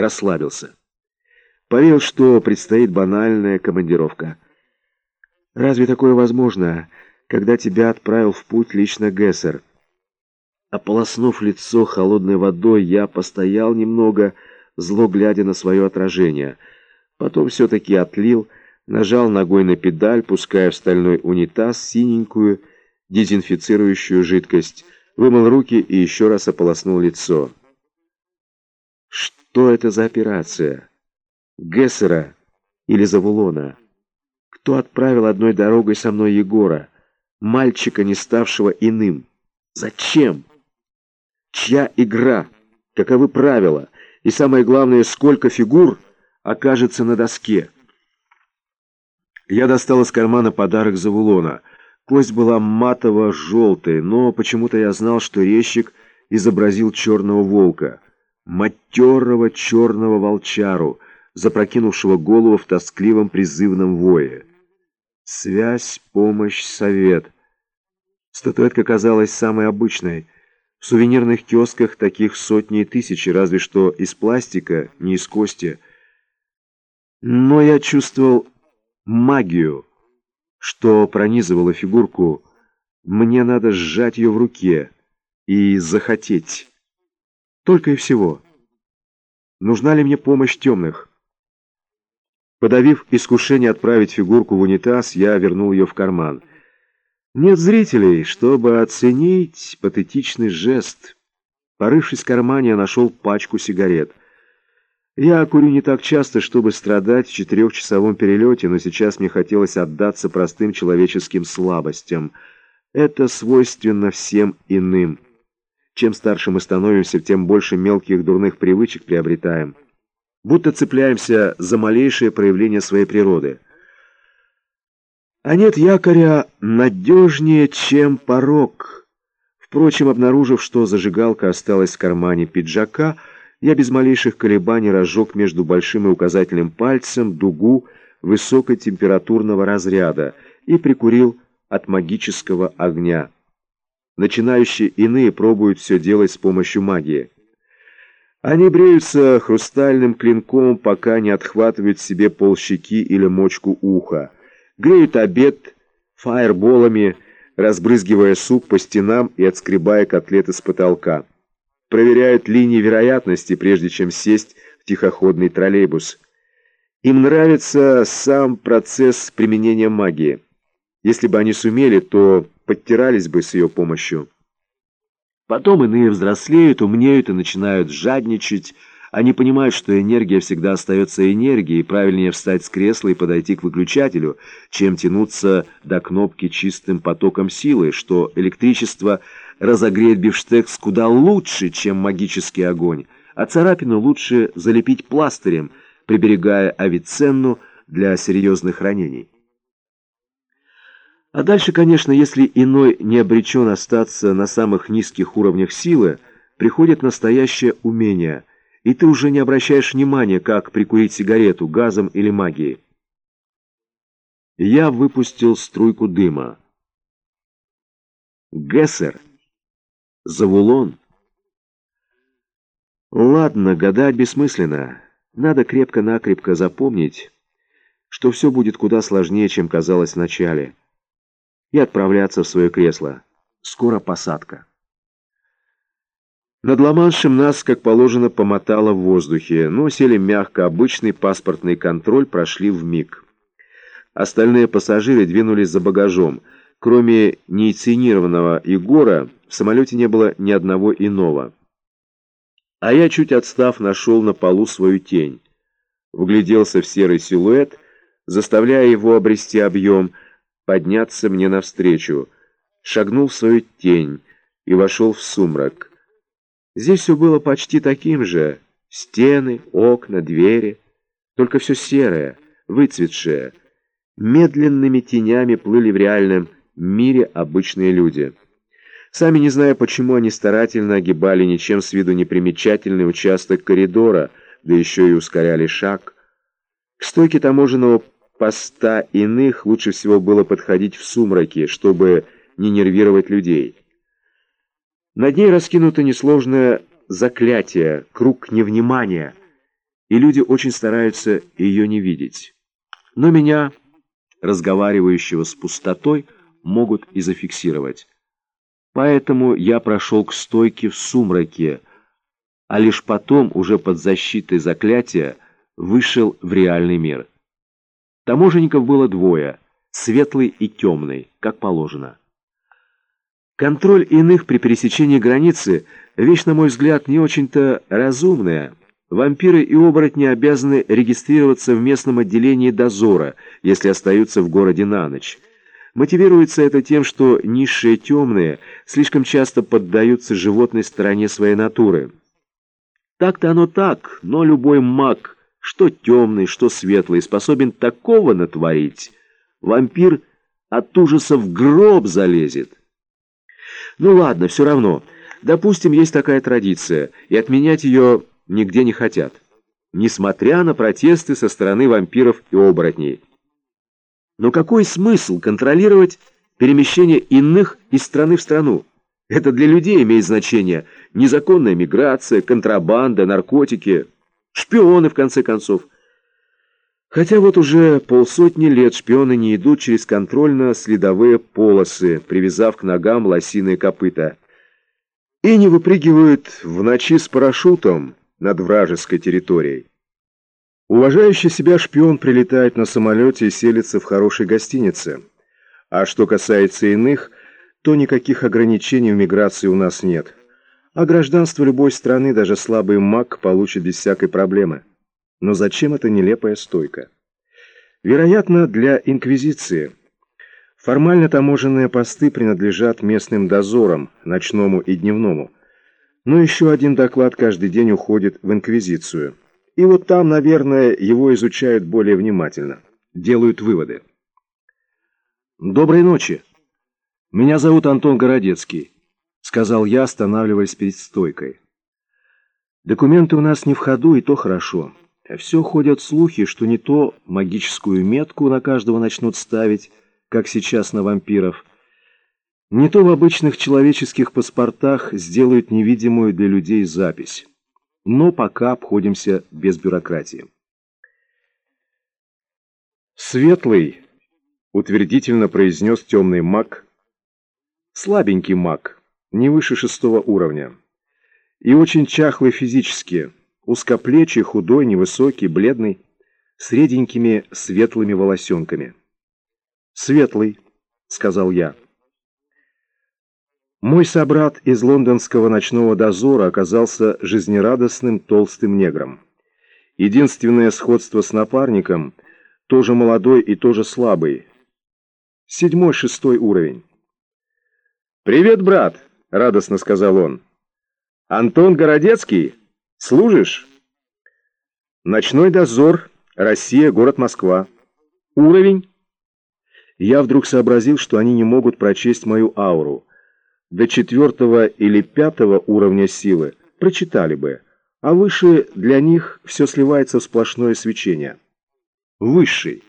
расслабился. Поверил, что предстоит банальная командировка. Разве такое возможно, когда тебя отправил в путь лично Гессер? Ополоснув лицо холодной водой, я постоял немного, зло глядя на свое отражение. Потом все-таки отлил, нажал ногой на педаль, пуская в стальной унитаз синенькую дезинфицирующую жидкость, вымыл руки и еще раз ополоснул лицо. Что это за операция? Гессера или Завулона? Кто отправил одной дорогой со мной Егора, мальчика, не ставшего иным? Зачем? Чья игра? Каковы правила? И самое главное, сколько фигур окажется на доске? Я достал из кармана подарок Завулона. Кость была матово-желтой, но почему-то я знал, что резчик изобразил черного волка, матерого черного волчару, запрокинувшего голову в тоскливом призывном вое. Связь, помощь, совет. Статуэтка казалась самой обычной — в сувенирных киосках таких сотни и тысячи, разве что из пластика, не из кости. Но я чувствовал магию, что пронизывала фигурку. Мне надо сжать ее в руке и захотеть. Только и всего. Нужна ли мне помощь темных? Подавив искушение отправить фигурку в унитаз, я вернул ее в карман. Нет зрителей, чтобы оценить патетичный жест. Порывшись в кармане, я нашел пачку сигарет. Я курю не так часто, чтобы страдать в четырехчасовом перелете, но сейчас мне хотелось отдаться простым человеческим слабостям. Это свойственно всем иным. Чем старше мы становимся, тем больше мелких дурных привычек приобретаем. Будто цепляемся за малейшее проявление своей природы. А нет якоря надежнее, чем порог. Впрочем, обнаружив, что зажигалка осталась в кармане пиджака, я без малейших колебаний разжег между большим и указательным пальцем дугу высокотемпературного разряда и прикурил от магического огня. Начинающие иные пробуют все делать с помощью магии. Они бреются хрустальным клинком, пока не отхватывают себе полщеки или мочку уха греют обед фаерболами, разбрызгивая суп по стенам и отскребая котлеты с потолка. Проверяют линии вероятности, прежде чем сесть в тихоходный троллейбус. Им нравится сам процесс применения магии. Если бы они сумели, то подтирались бы с ее помощью. Потом иные взрослеют, умнеют и начинают жадничать, они понимают, что энергия всегда остается энергией, и правильнее встать с кресла и подойти к выключателю, чем тянуться до кнопки чистым потоком силы, что электричество разогреет бифштекс куда лучше, чем магический огонь, а царапину лучше залепить пластырем, приберегая авиценну для серьезных ранений. А дальше, конечно, если иной не обречен остаться на самых низких уровнях силы, приходит настоящее умение – и ты уже не обращаешь внимания, как прикурить сигарету газом или магией. Я выпустил струйку дыма. Гессер. Завулон. Ладно, гадать бессмысленно. Надо крепко-накрепко запомнить, что все будет куда сложнее, чем казалось вначале. И отправляться в свое кресло. Скоро посадка. Над Ла-Маншем нас, как положено, помотало в воздухе, но сели мягко, обычный паспортный контроль прошли в миг. Остальные пассажиры двинулись за багажом. Кроме неинициированного Егора, в самолете не было ни одного иного. А я, чуть отстав, нашел на полу свою тень. Вгляделся в серый силуэт, заставляя его обрести объем, подняться мне навстречу. Шагнул в свою тень и вошел в сумрак. Здесь все было почти таким же. Стены, окна, двери. Только все серое, выцветшее. Медленными тенями плыли в реальном мире обычные люди. Сами не зная, почему они старательно огибали ничем с виду непримечательный участок коридора, да еще и ускоряли шаг. К стойке таможенного поста иных лучше всего было подходить в сумраке, чтобы не нервировать людей. Над ней раскинуто несложное заклятие, круг невнимания — и люди очень стараются ее не видеть. Но меня, разговаривающего с пустотой, могут и зафиксировать. Поэтому я прошел к стойке в сумраке, а лишь потом, уже под защитой заклятия, вышел в реальный мир. Таможенников было двое, светлый и темный, как положено. Контроль иных при пересечении границы – вещь, на мой взгляд, не очень-то разумная. Вампиры и оборотни обязаны регистрироваться в местном отделении дозора, если остаются в городе на ночь. Мотивируется это тем, что низшие темные слишком часто поддаются животной стороне своей натуры. Так-то оно так, но любой маг, что темный, что светлый, способен такого натворить. Вампир от ужаса в гроб залезет. Ну ладно, все равно. Допустим, есть такая традиция, и отменять ее нигде не хотят. Несмотря на протесты со стороны вампиров и оборотней. Но какой смысл контролировать перемещение иных из страны в страну? Это для людей имеет значение. Незаконная миграция, контрабанда, наркотики, шпионы, в конце концов. Хотя вот уже полсотни лет шпионы не идут через контрольно-следовые полосы, привязав к ногам лосиные копыта, и не выпрыгивают в ночи с парашютом над вражеской территорией. Уважающий себя шпион прилетает на самолете и селится в хорошей гостинице. А что касается иных, то никаких ограничений в миграции у нас нет. А гражданство любой страны даже слабый маг получит без всякой проблемы. Но зачем эта нелепая стойка? Вероятно, для инквизиции. Формально таможенные посты принадлежат местным дозорам, ночному и дневному. Но еще один доклад каждый день уходит в инквизицию. И вот там, наверное, его изучают более внимательно, делают выводы. «Доброй ночи. Меня зовут Антон Городецкий», — сказал я, останавливаясь перед стойкой. «Документы у нас не в ходу, и то хорошо. Все ходят слухи, что не то магическую метку на каждого начнут ставить, как сейчас на вампиров, не то в обычных человеческих паспортах сделают невидимую для людей запись» но пока обходимся без бюрократии. «Светлый», — утвердительно произнес темный маг, слабенький маг, не выше шестого уровня, и очень чахлый физически, узкоплечий, худой, невысокий, бледный, с реденькими светлыми волосенками. «Светлый», — сказал я. Мой собрат из лондонского ночного дозора оказался жизнерадостным толстым негром. Единственное сходство с напарником – тоже молодой и тоже слабый. Седьмой-шестой уровень. «Привет, брат!» – радостно сказал он. «Антон Городецкий? Служишь?» «Ночной дозор. Россия. Город Москва. Уровень?» Я вдруг сообразил, что они не могут прочесть мою ауру – до четвертого или пятого уровня силы прочитали бы, а выше для них все сливается в сплошное свечение. Высший.